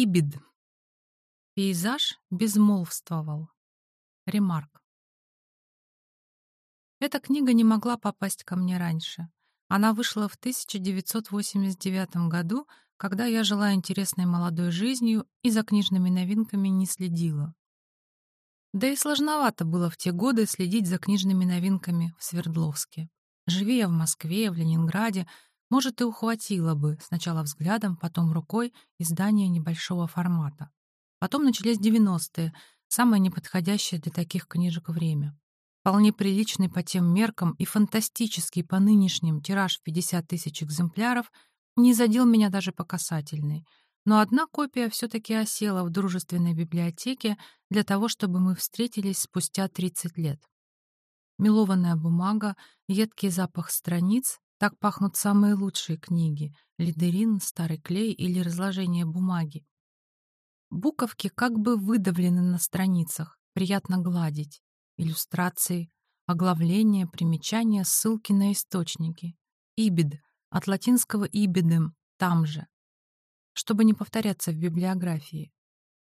Ибид. Пейзаж безмолвствовал. Ремарк. Эта книга не могла попасть ко мне раньше. Она вышла в 1989 году, когда я жила интересной молодой жизнью и за книжными новинками не следила. Да и сложновато было в те годы следить за книжными новинками в Свердловске. Живи я в Москве, в Ленинграде, может, и ухватила бы, сначала взглядом, потом рукой, издание небольшого формата. Потом начались 90-е, самое неподходящее для таких книжек время. Вполне приличный по тем меркам и фантастический по нынешним тираж в 50 тысяч экземпляров не задел меня даже по касательной. Но одна копия все-таки осела в дружественной библиотеке для того, чтобы мы встретились спустя 30 лет. Мелованная бумага, едкий запах страниц, так пахнут самые лучшие книги — лидерин, старый клей или разложение бумаги. Буковки как бы выдавлены на страницах, приятно гладить. Иллюстрации, оглавления, примечания, ссылки на источники. Ибид, от латинского «ибидем», там же. Чтобы не повторяться в библиографии.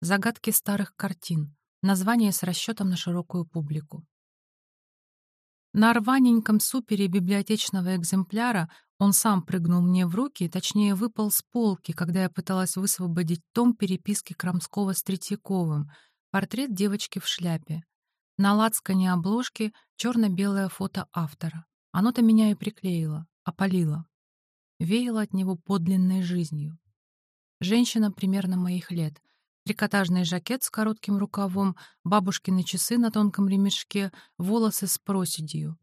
Загадки старых картин, название с расчетом на широкую публику. На рваненьком супере библиотечного экземпляра он сам прыгнул мне в руки, точнее, выпал с полки, когда я пыталась высвободить том переписки Крамского с Третьяковым, портрет девочки в шляпе. На лацкане обложки черно-белое фото автора. Оно-то меня и приклеило, опалило. Веяло от него подлинной жизнью. Женщина примерно моих лет — трикотажный жакет с коротким рукавом, бабушкины часы на тонком ремешке, волосы с проседью.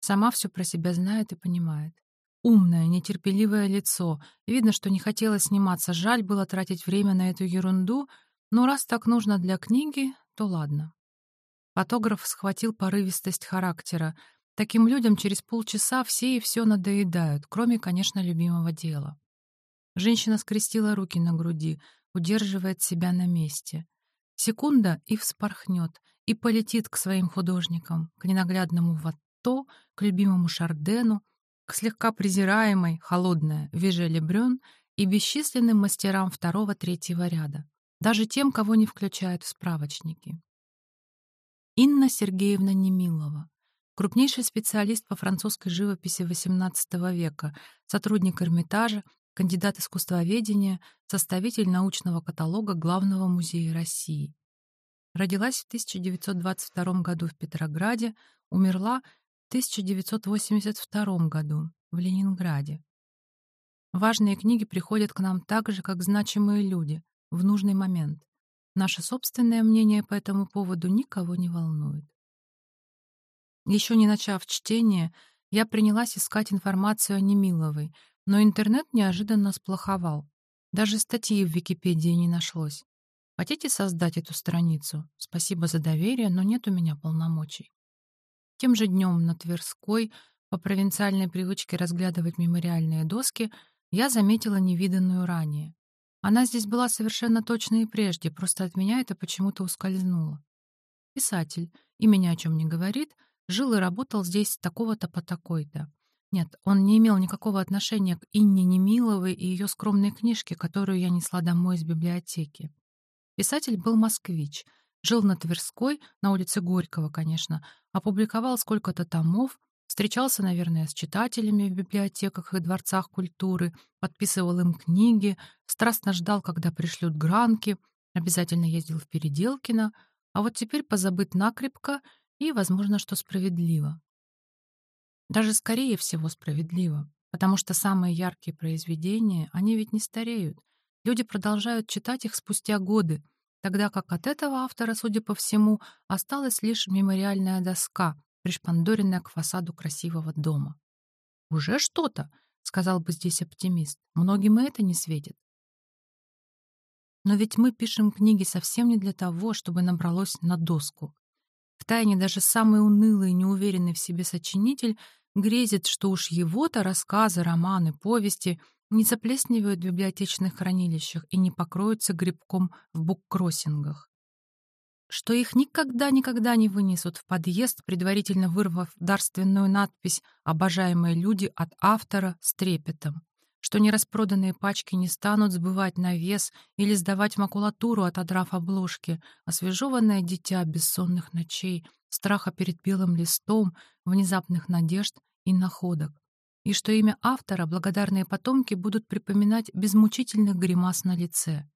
Сама все про себя знает и понимает. Умное, нетерпеливое лицо. Видно, что не хотела сниматься. Жаль было тратить время на эту ерунду, но раз так нужно для книги, то ладно. Фотограф схватил порывистость характера. Таким людям через полчаса все и все надоедают, кроме, конечно, любимого дела. Женщина скрестила руки на груди — удерживает себя на месте. Секунда и вспорхнет, и полетит к своим художникам, к ненаглядному Ватто, к любимому Шардену, к слегка презираемой, холодная Вижеле Брён и бесчисленным мастерам второго-третьего ряда, даже тем, кого не включают в справочники. Инна Сергеевна Немилова, крупнейший специалист по французской живописи XVIII века, сотрудник Эрмитажа, кандидат искусствоведения, составитель научного каталога Главного музея России. Родилась в 1922 году в Петрограде, умерла в 1982 году в Ленинграде. Важные книги приходят к нам так же, как значимые люди, в нужный момент. Наше собственное мнение по этому поводу никого не волнует. Еще не начав чтение, я принялась искать информацию о Немиловой — но интернет неожиданно сплоховал. Даже статьи в Википедии не нашлось. Хотите создать эту страницу? Спасибо за доверие, но нет у меня полномочий. Тем же днем на Тверской, по провинциальной привычке разглядывать мемориальные доски, я заметила невиданную ранее. Она здесь была совершенно точно и прежде, просто от меня это почему-то ускользнуло. Писатель, имя ни о чем не говорит, жил и работал здесь с такого-то по такой-то. Нет, он не имел никакого отношения к Инне Немиловой и ее скромной книжке, которую я несла домой из библиотеки. Писатель был москвич, жил на Тверской, на улице Горького, конечно, опубликовал сколько-то томов, встречался, наверное, с читателями в библиотеках и дворцах культуры, подписывал им книги, страстно ждал, когда пришлют гранки, обязательно ездил в Переделкино, а вот теперь позабыт накрепко и, возможно, что справедливо. Даже скорее всего справедливо, потому что самые яркие произведения, они ведь не стареют. Люди продолжают читать их спустя годы, тогда как от этого автора, судя по всему, осталась лишь мемориальная доска, пришпандоренная к фасаду красивого дома. «Уже что-то», — сказал бы здесь оптимист. «Многим и это не светит». Но ведь мы пишем книги совсем не для того, чтобы набралось на доску. Втайне даже самый унылый и неуверенный в себе сочинитель грезит, что уж его-то рассказы, романы, повести не заплесневают в библиотечных хранилищах и не покроются грибком в буккроссингах. Что их никогда-никогда не вынесут в подъезд, предварительно вырвав дарственную надпись «Обожаемые люди» от автора с трепетом. Что нераспроданные пачки не станут сбывать на вес или сдавать макулатуру, отодрав обложки, освежеванное дитя бессонных ночей, страха перед белым листом, внезапных надежд и находок. И что имя автора благодарные потомки будут припоминать без мучительных гримас на лице.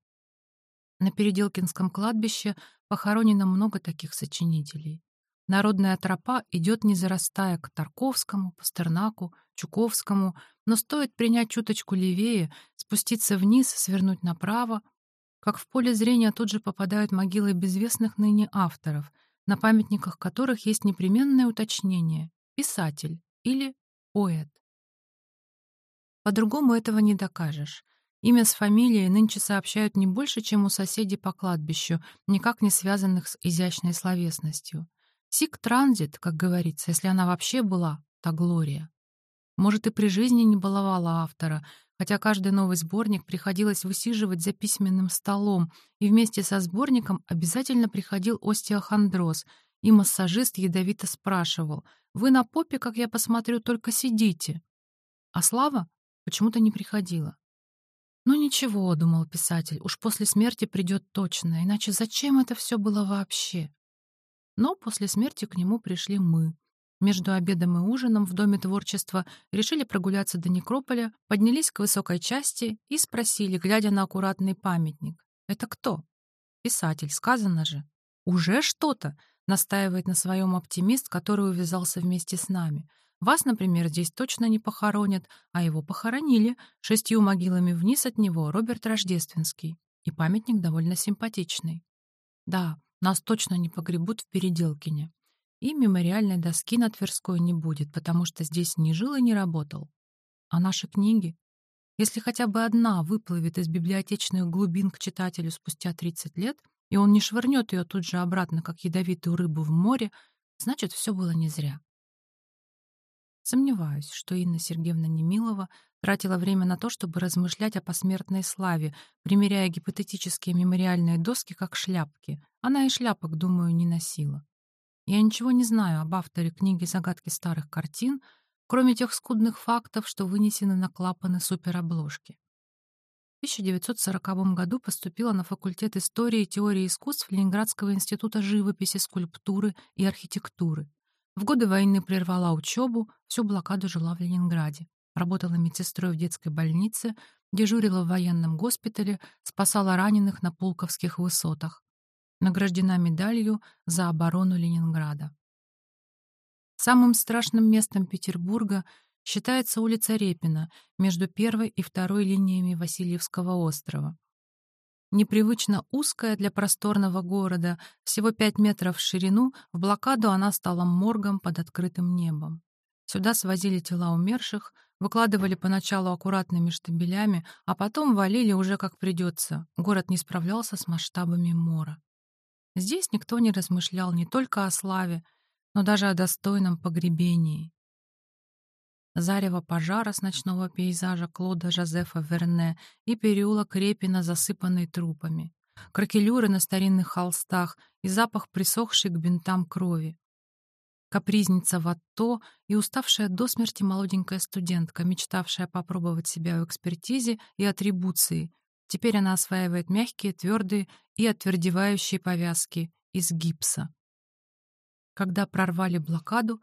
На Переделкинском кладбище похоронено много таких сочинителей. Народная тропа идет не зарастая к Тарковскому, Пастернаку, Чуковскому, но стоит принять чуточку левее, спуститься вниз, свернуть направо, как в поле зрения тут же попадают могилы безвестных ныне авторов, на памятниках которых есть непременное уточнение «писатель» или «поэт». По-другому этого не докажешь. Имя с фамилией нынче сообщают не больше, чем у соседей по кладбищу, никак не связанных с изящной словесностью. Сик транзит, как говорится, если она вообще была, та Глория. Может, и при жизни не баловала автора, хотя каждый новый сборник приходилось высиживать за письменным столом, и вместе со сборником обязательно приходил остеохондроз, и массажист ядовито спрашивал, «Вы на попе, как я посмотрю, только сидите». А Слава почему-то не приходила. «Ну ничего», — думал писатель, — «уж после смерти придет точно, иначе зачем это все было вообще?» Но после смерти к нему пришли мы. Между обедом и ужином в Доме творчества решили прогуляться до некрополя, поднялись к высокой части и спросили, глядя на аккуратный памятник. «Это кто?» «Писатель, сказано же». «Уже что-то?» — настаивает на своем оптимист, который увязался вместе с нами. «Вас, например, здесь точно не похоронят, а его похоронили. Шестью могилами вниз от него Роберт Рождественский. И памятник довольно симпатичный». «Да, нас точно не погребут в Переделкине. И мемориальной доски на Тверской не будет, потому что здесь ни жил и не работал. А наши книги? Если хотя бы одна выплывет из библиотечных глубин к читателю спустя 30 лет, и он не швырнет ее тут же обратно, как ядовитую рыбу в море, значит, все было не зря. Сомневаюсь, что Инна Сергеевна Немилова тратила время на то, чтобы размышлять о посмертной славе, примеряя гипотетические мемориальные доски как шляпки. Она и шляпок, думаю, не носила. Я ничего не знаю об авторе книги «Загадки старых картин», кроме тех скудных фактов, что вынесены на клапаны суперобложки. В 1940 году поступила на факультет истории и теории искусств Ленинградского института живописи, скульптуры и архитектуры. В годы войны прервала учебу, всю блокаду жила в Ленинграде. Работала медсестрой в детской больнице, дежурила в военном госпитале, спасала раненых на Пулковских высотах. Награждена медалью за оборону Ленинграда. Самым страшным местом Петербурга считается улица Репина между первой и второй линиями Васильевского острова непривычно узкая для просторного города, всего 5 метров в ширину, в блокаду она стала моргом под открытым небом. Сюда свозили тела умерших, выкладывали поначалу аккуратными штабелями, а потом валили уже как придется. Город не справлялся с масштабами мора. Здесь никто не размышлял не только о славе, но даже о достойном погребении. Зарево пожара с ночного пейзажа Клода Жозефа Верне и переулок Репина, засыпанный трупами. Кракелюры на старинных холстах и запах присохшей к бинтам крови. Капризница Ватто и уставшая до смерти молоденькая студентка, мечтавшая попробовать себя в экспертизе и атрибуции. Теперь она осваивает мягкие, твердые и отвердевающие повязки из гипса. Когда прорвали блокаду,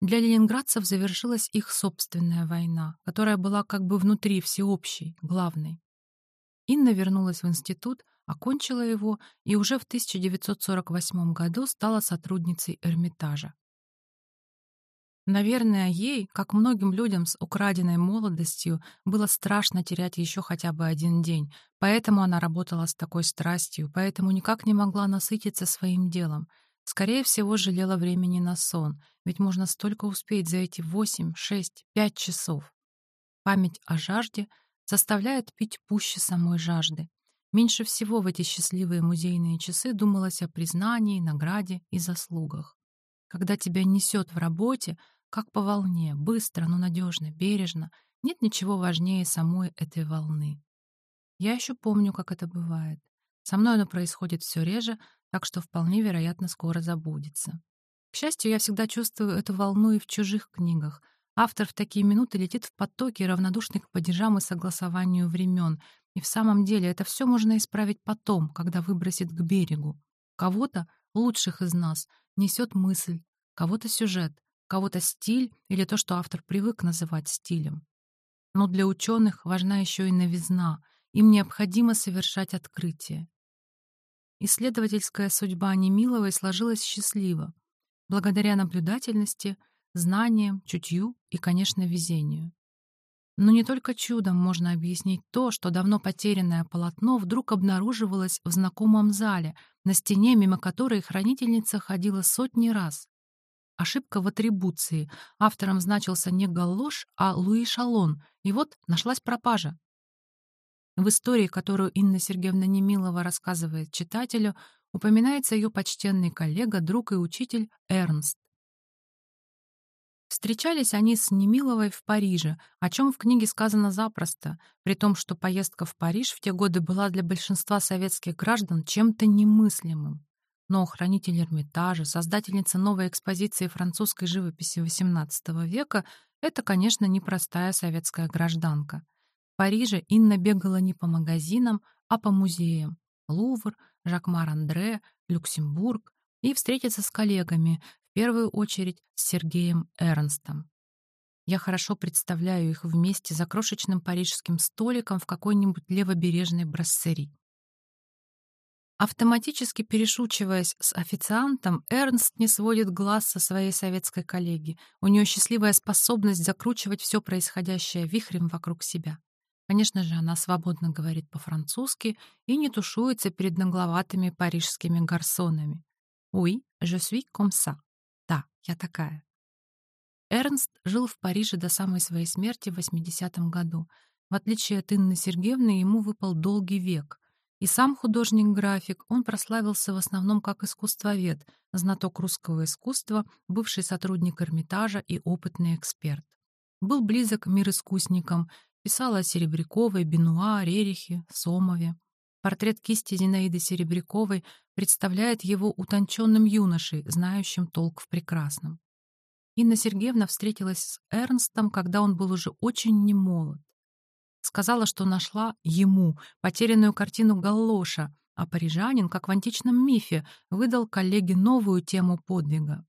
для ленинградцев завершилась их собственная война, которая была как бы внутри всеобщей, главной. Инна вернулась в институт, окончила его и уже в 1948 году стала сотрудницей Эрмитажа. Наверное, ей, как многим людям с украденной молодостью, было страшно терять еще хотя бы один день, поэтому она работала с такой страстью, поэтому никак не могла насытиться своим делом — Скорее всего, жалела времени на сон, ведь можно столько успеть за эти восемь, шесть, пять часов. Память о жажде заставляет пить пуще самой жажды. Меньше всего в эти счастливые музейные часы думалось о признании, награде и заслугах. Когда тебя несет в работе, как по волне, быстро, но надежно, бережно, нет ничего важнее самой этой волны. Я еще помню, как это бывает. Со мной оно происходит все реже, так что вполне вероятно скоро забудется. К счастью, я всегда чувствую эту волну и в чужих книгах, Автор в такие минуты летит в потоке, равнодушный к падежам и согласованию времен. И в самом деле это все можно исправить потом, когда выбросит к берегу. Кого-то, лучших из нас, несет мысль, кого-то сюжет, кого-то стиль или то, что автор привык называть стилем. Но для ученых важна еще и новизна. Им необходимо совершать открытие. Исследовательская судьба Немиловой сложилась счастливо, благодаря наблюдательности, знаниям, чутью и, конечно, везению. Но не только чудом можно объяснить то, что давно потерянное полотно вдруг обнаруживалось в знакомом зале, на стене, мимо которой хранительница ходила сотни раз. Ошибка в атрибуции. Автором значился не Галлош, а Луи Шалон. И вот нашлась пропажа. В истории, которую Инна Сергеевна Немилова рассказывает читателю, упоминается ее почтенный коллега, друг и учитель Эрнст. Встречались они с Немиловой в Париже, о чем в книге сказано запросто, при том, что поездка в Париж в те годы была для большинства советских граждан чем-то немыслимым. Но хранитель Эрмитажа, создательница новой экспозиции французской живописи XVIII века — это, конечно, непростая советская гражданка. В Париже Инна бегала не по магазинам, а по музеям. Лувр, Жакмар-Андре, Люксембург и встретиться с коллегами, в первую очередь с Сергеем Эрнстом. Я хорошо представляю их вместе за крошечным парижским столиком в какой-нибудь левобережной брассери. Автоматически перешучиваясь с официантом, Эрнст не сводит глаз со своей советской коллеги. У нее счастливая способность закручивать все происходящее вихрем вокруг себя. Конечно же, она свободно говорит по-французски и не тушуется перед нагловатыми парижскими гарсонами. «Oui, je suis comme ça». Да, я такая. Эрнст жил в Париже до самой своей смерти в 80-м году. В отличие от Инны Сергеевны, ему выпал долгий век — и сам художник-график, он прославился в основном как искусствовед, знаток русского искусства, бывший сотрудник Эрмитажа и опытный эксперт. Был близок к мир-искусникам, писал о Серебряковой, Бенуа, Рерихе, Сомове. Портрет кисти Зинаиды Серебряковой представляет его утонченным юношей, знающим толк в прекрасном. Инна Сергеевна встретилась с Эрнстом, когда он был уже очень немолод. Сказала, что нашла ему потерянную картину Галлоша, а парижанин, как в античном мифе, выдал коллеге новую тему подвига.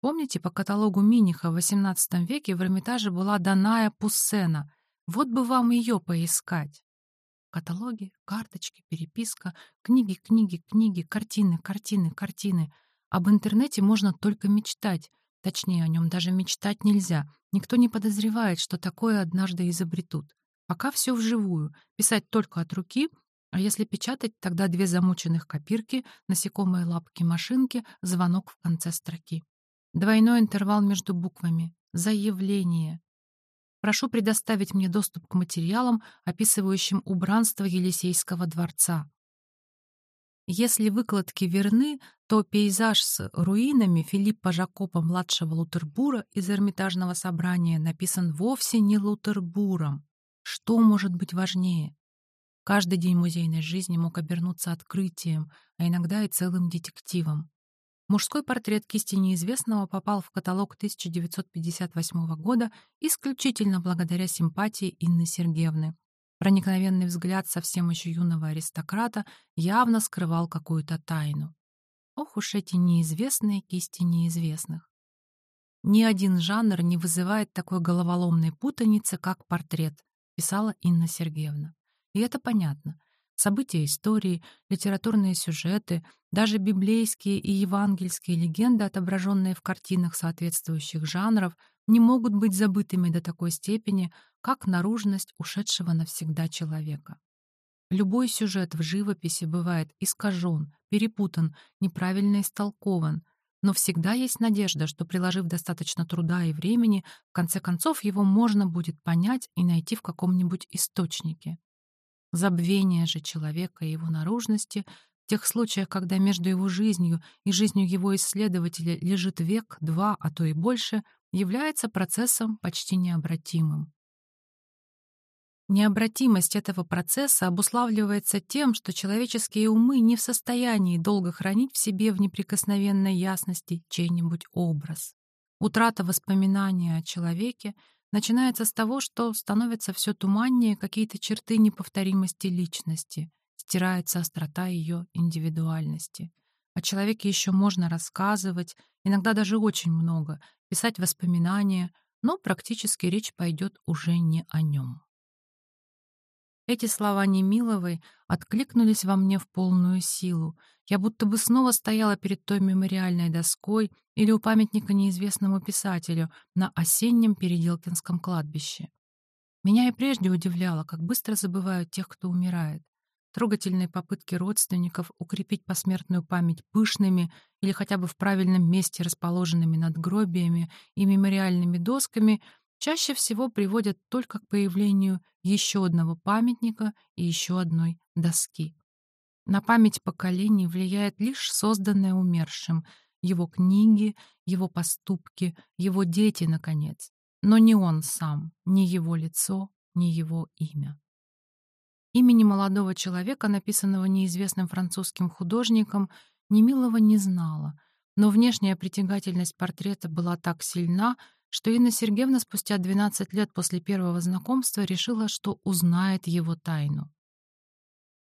Помните, по каталогу Миниха в XVIII веке в Эрмитаже была Даная Пуссена. Вот бы вам ее поискать. Каталоги, карточки, переписка, книги, книги, книги, картины, картины, картины. Об интернете можно только мечтать. Точнее, о нем даже мечтать нельзя. Никто не подозревает, что такое однажды изобретут. Пока все вживую, писать только от руки, а если печатать, тогда две замученных копирки, насекомые лапки машинки, звонок в конце строки. Двойной интервал между буквами. Заявление. Прошу предоставить мне доступ к материалам, описывающим убранство Елисейского дворца. Если выкладки верны, то пейзаж с руинами Филиппа Жакопа-младшего Лутербура из Эрмитажного собрания написан вовсе не Лутербуром. Что может быть важнее? Каждый день музейной жизни мог обернуться открытием, а иногда и целым детективом. Мужской портрет кисти неизвестного попал в каталог 1958 года исключительно благодаря симпатии Инны Сергеевны. Проникновенный взгляд совсем еще юного аристократа явно скрывал какую-то тайну. Ох уж эти неизвестные кисти неизвестных. Ни один жанр не вызывает такой головоломной путаницы, как портрет, писала Инна Сергеевна. И это понятно. События истории, литературные сюжеты, даже библейские и евангельские легенды, отображенные в картинах соответствующих жанров, не могут быть забытыми до такой степени, как наружность ушедшего навсегда человека. Любой сюжет в живописи бывает искажен, перепутан, неправильно истолкован, но всегда есть надежда, что, приложив достаточно труда и времени, в конце концов его можно будет понять и найти в каком-нибудь источнике. Забвение же человека и его наружности в тех случаях, когда между его жизнью и жизнью его исследователя лежит век, два, а то и больше, является процессом почти необратимым. Необратимость этого процесса обуславливается тем, что человеческие умы не в состоянии долго хранить в себе в неприкосновенной ясности чей-нибудь образ. Утрата воспоминания о человеке начинается с того, что становятся все туманнее какие-то черты неповторимости личности, стирается острота ее индивидуальности. О человеке еще можно рассказывать, иногда даже очень много, писать воспоминания, но практически речь пойдет уже не о нем. Эти слова Немиловой откликнулись во мне в полную силу. Я будто бы снова стояла перед той мемориальной доской или у памятника неизвестному писателю на осеннем Переделкинском кладбище. Меня и прежде удивляло, как быстро забывают тех, кто умирает. Трогательные попытки родственников укрепить посмертную память пышными или хотя бы в правильном месте расположенными надгробиями и мемориальными досками — чаще всего приводят только к появлению еще одного памятника и еще одной доски. На память поколений влияет лишь созданное умершим, его книги, его поступки, его дети, наконец, но не он сам, ни его лицо, ни его имя. Имени молодого человека, написанного неизвестным французским художником, Немилова не знала, но внешняя притягательность портрета была так сильна, что Инна Сергеевна спустя 12 лет после первого знакомства решила, что узнает его тайну.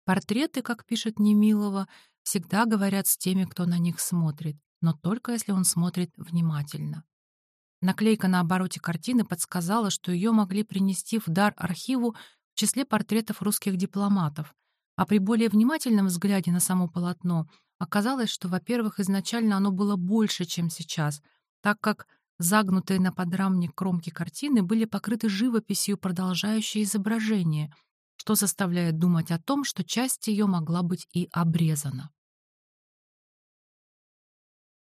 Портреты, как пишет Немилова, всегда говорят с теми, кто на них смотрит, но только если он смотрит внимательно. Наклейка на обороте картины подсказала, что ее могли принести в дар архиву в числе портретов русских дипломатов, а при более внимательном взгляде на само полотно оказалось, что, во-первых, изначально оно было больше, чем сейчас, так как Загнутые на подрамник кромки картины были покрыты живописью, продолжающей изображение, что заставляет думать о том, что часть ее могла быть и обрезана.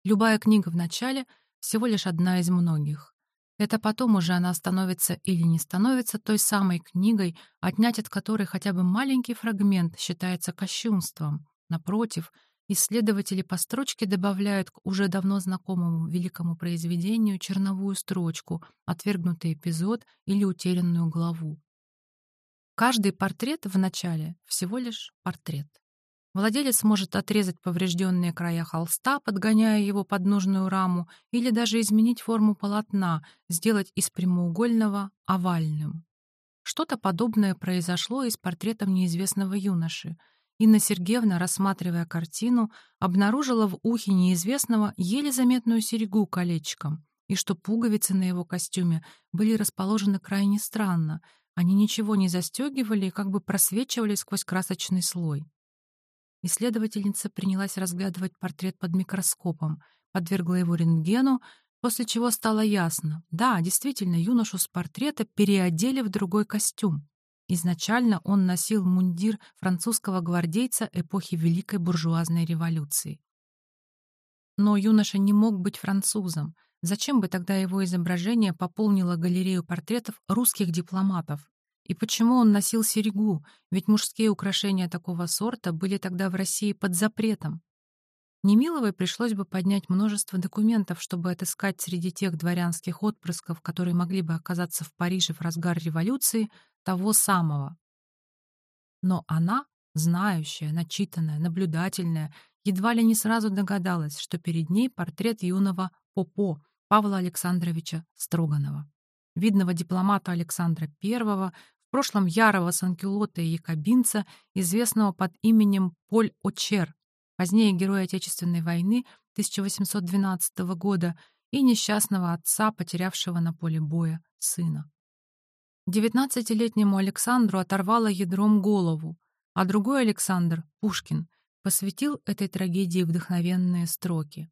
Любая книга в начале — всего лишь одна из многих. Это потом уже она становится или не становится той самой книгой, отнять от которой хотя бы маленький фрагмент считается кощунством. Напротив — Исследователи по строчке добавляют к уже давно знакомому великому произведению черновую строчку, отвергнутый эпизод или утерянную главу. Каждый портрет в начале всего лишь портрет. Владелец может отрезать поврежденные края холста, подгоняя его под нужную раму, или даже изменить форму полотна, сделать из прямоугольного овальным. Что-то подобное произошло и с портретом неизвестного юноши — Инна Сергеевна, рассматривая картину, обнаружила в ухе неизвестного еле заметную серьгу колечком, и что пуговицы на его костюме были расположены крайне странно. Они ничего не застегивали и как бы просвечивали сквозь красочный слой. Исследовательница принялась разглядывать портрет под микроскопом, подвергла его рентгену, после чего стало ясно. Да, действительно, юношу с портрета переодели в другой костюм. Изначально он носил мундир французского гвардейца эпохи Великой буржуазной революции. Но юноша не мог быть французом. Зачем бы тогда его изображение пополнило галерею портретов русских дипломатов? И почему он носил серьгу? Ведь мужские украшения такого сорта были тогда в России под запретом. Немиловой пришлось бы поднять множество документов, чтобы отыскать среди тех дворянских отпрысков, которые могли бы оказаться в Париже в разгар революции, того самого. Но она, знающая, начитанная, наблюдательная, едва ли не сразу догадалась, что перед ней портрет юного Попо Павла Александровича Строганова, видного дипломата Александра I, в прошлом ярого санкюлота и якобинца, известного под именем Поль Очер, позднее герой Отечественной войны 1812 года и несчастного отца, потерявшего на поле боя сына. Девятнадцатилетнему Александру оторвало ядром голову, а другой Александр, Пушкин, посвятил этой трагедии вдохновенные строки.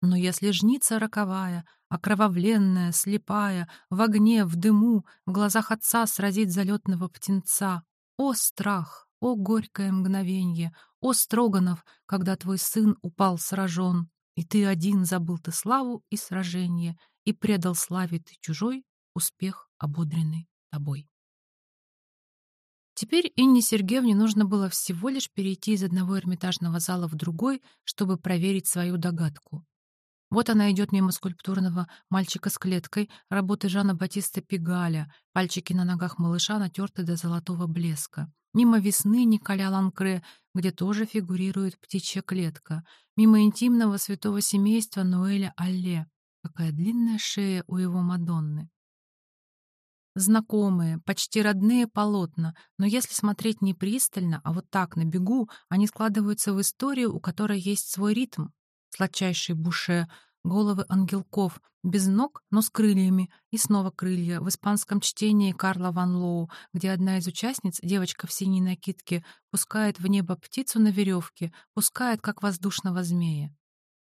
Но если жница роковая, окровавленная, слепая, в огне, в дыму, в глазах отца сразит залетного птенца, о страх, о горькое мгновенье, о Строганов, когда твой сын упал сражен, и ты один забыл ты славу и сражение, и предал славе ты чужой успех, ободренный тобой. Теперь Инне Сергеевне нужно было всего лишь перейти из одного эрмитажного зала в другой, чтобы проверить свою догадку. Вот она идет мимо скульптурного мальчика с клеткой, работы Жана Батиста Пигаля, пальчики на ногах малыша натерты до золотого блеска. Мимо весны Николя Ланкре, где тоже фигурирует птичья клетка. Мимо интимного святого семейства Ноэля Алле. Какая длинная шея у его Мадонны. Знакомые, почти родные полотна, но если смотреть не пристально, а вот так, на бегу, они складываются в историю, у которой есть свой ритм. Сладчайший буше, головы ангелков, без ног, но с крыльями, и снова крылья, в испанском чтении Карла Ван Лоу, где одна из участниц, девочка в синей накидке, пускает в небо птицу на веревке, пускает, как воздушного змея.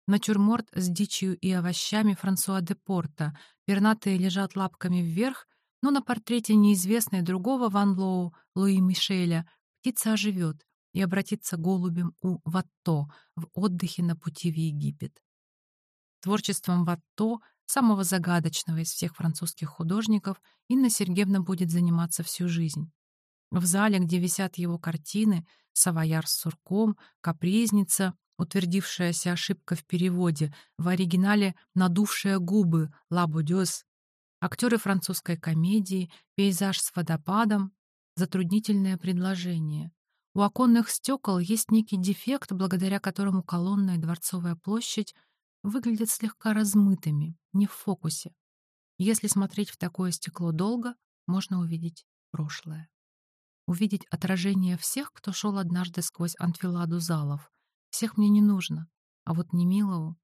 Натюрморт с дичью и овощами Франсуа де Порта. Пернатые лежат лапками вверх, но на портрете неизвестной другого Ван Лоу, Луи Мишеля, птица оживет и обратится голубем у Ватто в отдыхе на пути в Египет. Творчеством Ватто, самого загадочного из всех французских художников, Инна Сергеевна будет заниматься всю жизнь. В зале, где висят его картины, «Савояр с сурком», «Капризница», утвердившаяся ошибка в переводе, в оригинале «надувшая губы» «Ла Будёс», актеры французской комедии, пейзаж с водопадом, затруднительное предложение. У оконных стекол есть некий дефект, благодаря которому колонна и Дворцовая площадь выглядят слегка размытыми, не в фокусе. Если смотреть в такое стекло долго, можно увидеть прошлое. Увидеть отражение всех, кто шел однажды сквозь анфиладу залов. Всех мне не нужно, а вот Немилову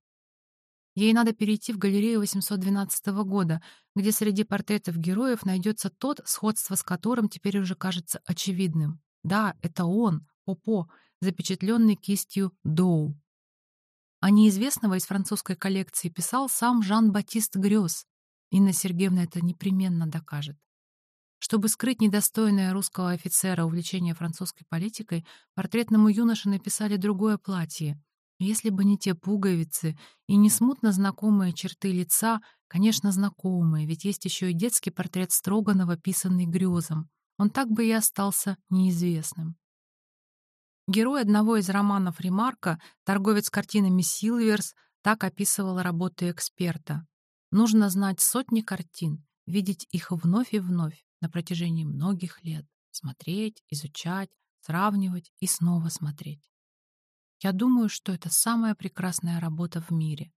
Ей надо перейти в галерею 812 года, где среди портретов героев найдется тот, сходство с которым теперь уже кажется очевидным. Да, это он, Попо, запечатленный кистью Доу. А неизвестного из французской коллекции писал сам Жан-Батист Грёз. Инна Сергеевна это непременно докажет. Чтобы скрыть недостойное русского офицера увлечение французской политикой, портретному юноше написали другое платье — если бы не те пуговицы и не смутно знакомые черты лица, конечно, знакомые, ведь есть еще и детский портрет Строганова, писанный грезом, он так бы и остался неизвестным. Герой одного из романов Ремарка, торговец картинами Силверс, так описывал работы эксперта. Нужно знать сотни картин, видеть их вновь и вновь на протяжении многих лет, смотреть, изучать, сравнивать и снова смотреть. Я думаю, что это самая прекрасная работа в мире.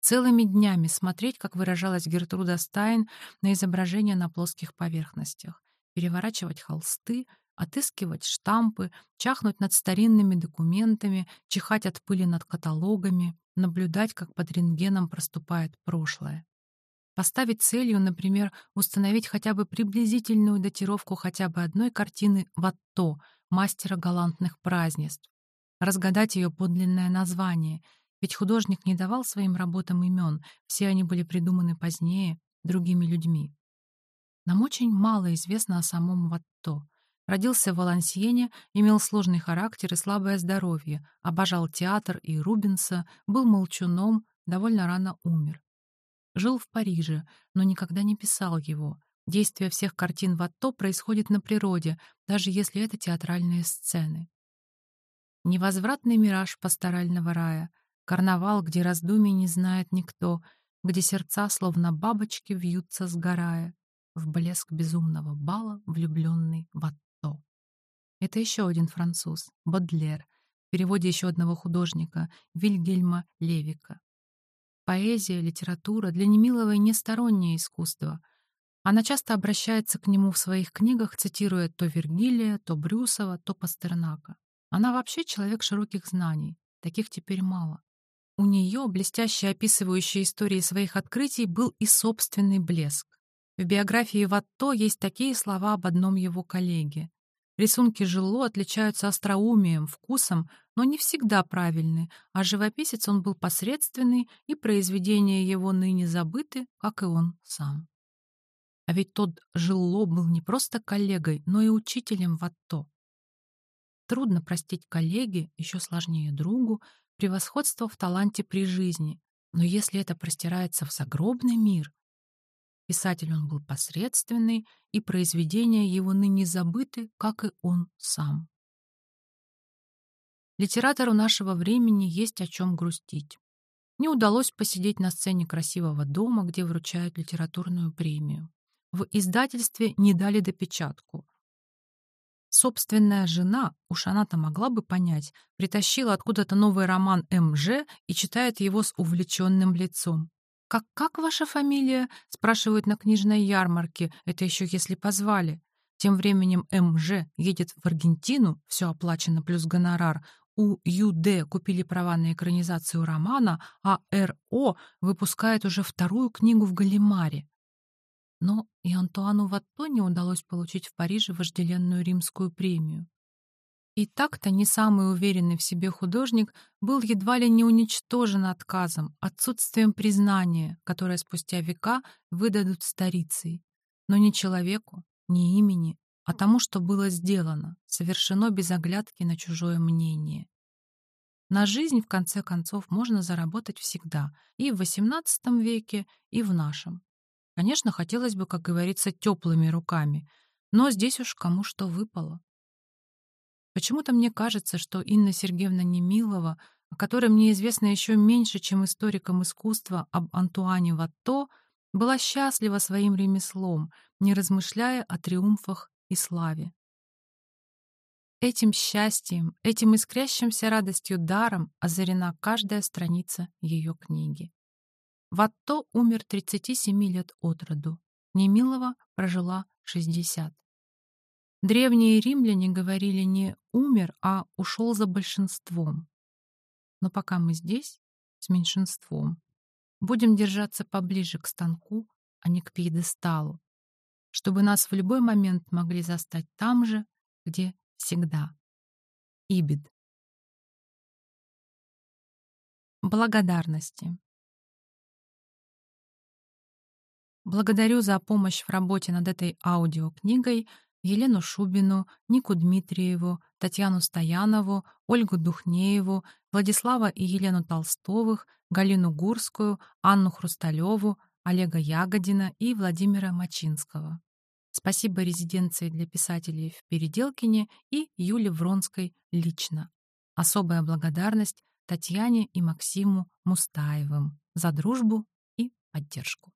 Целыми днями смотреть, как выражалась Гертруда Стайн на изображения на плоских поверхностях, переворачивать холсты, отыскивать штампы, чахнуть над старинными документами, чихать от пыли над каталогами, наблюдать, как под рентгеном проступает прошлое. Поставить целью, например, установить хотя бы приблизительную датировку хотя бы одной картины Ватто, мастера галантных празднеств, разгадать ее подлинное название, ведь художник не давал своим работам имен, все они были придуманы позднее, другими людьми. Нам очень мало известно о самом Ватто. Родился в Валансиене, имел сложный характер и слабое здоровье, обожал театр и Рубенса, был молчуном, довольно рано умер. Жил в Париже, но никогда не писал его. Действие всех картин Ватто происходит на природе, даже если это театральные сцены. Невозвратный мираж пасторального рая, карнавал, где раздумий не знает никто, где сердца, словно бабочки, вьются сгорая, в блеск безумного бала, влюбленный в Атто. Это еще один француз, Бодлер, в переводе еще одного художника, Вильгельма Левика. Поэзия, литература для Немиловой не стороннее искусство. Она часто обращается к нему в своих книгах, цитируя то Вергилия, то Брюсова, то Пастернака. Она вообще человек широких знаний, таких теперь мало. У нее, блестяще описывающей истории своих открытий, был и собственный блеск. В биографии Ватто есть такие слова об одном его коллеге. Рисунки Жило отличаются остроумием, вкусом, но не всегда правильны, а живописец он был посредственный, и произведения его ныне забыты, как и он сам. А ведь тот Жило был не просто коллегой, но и учителем Ватто. Трудно простить коллеге, еще сложнее другу, превосходство в таланте при жизни. Но если это простирается в загробный мир, писатель он был посредственный, и произведения его ныне забыты, как и он сам. Литератору нашего времени есть о чем грустить. Не удалось посидеть на сцене красивого дома, где вручают литературную премию. В издательстве не дали допечатку. Собственная жена, уж она-то могла бы понять, притащила откуда-то новый роман МЖ и читает его с увлеченным лицом. «Как-как ваша фамилия?» — спрашивают на книжной ярмарке. Это еще если позвали. Тем временем МЖ едет в Аргентину, все оплачено плюс гонорар. У ЮД купили права на экранизацию романа, а РО выпускает уже вторую книгу в Галимаре. Но и Антуану Ватто не удалось получить в Париже вожделенную римскую премию. И так-то не самый уверенный в себе художник был едва ли не уничтожен отказом, отсутствием признания, которое спустя века выдадут старицей. Но не человеку, не имени, а тому, что было сделано, совершено без оглядки на чужое мнение. На жизнь, в конце концов, можно заработать всегда, и в XVIII веке, и в нашем. Конечно, хотелось бы, как говорится, теплыми руками, но здесь уж кому что выпало. Почему-то мне кажется, что Инна Сергеевна Немилова, о которой мне известно еще меньше, чем историкам искусства об Антуане Ватто, была счастлива своим ремеслом, не размышляя о триумфах и славе. Этим счастьем, этим искрящимся радостью даром озарена каждая страница ее книги. Ватто умер 37 лет от роду. Немилова прожила 60. Древние римляне говорили не «умер», а «ушел за большинством». Но пока мы здесь, с меньшинством, будем держаться поближе к станку, а не к пьедесталу, чтобы нас в любой момент могли застать там же, где всегда. Ибид. Благодарности. Благодарю за помощь в работе над этой аудиокнигой Елену Шубину, Нику Дмитриеву, Татьяну Стоянову, Ольгу Духнееву, Владислава и Елену Толстовых, Галину Гурскую, Анну Хрусталеву, Олега Ягодина и Владимира Мачинского. Спасибо резиденции для писателей в Переделкине и Юле Вронской лично. Особая благодарность Татьяне и Максиму Мустаевым за дружбу и поддержку.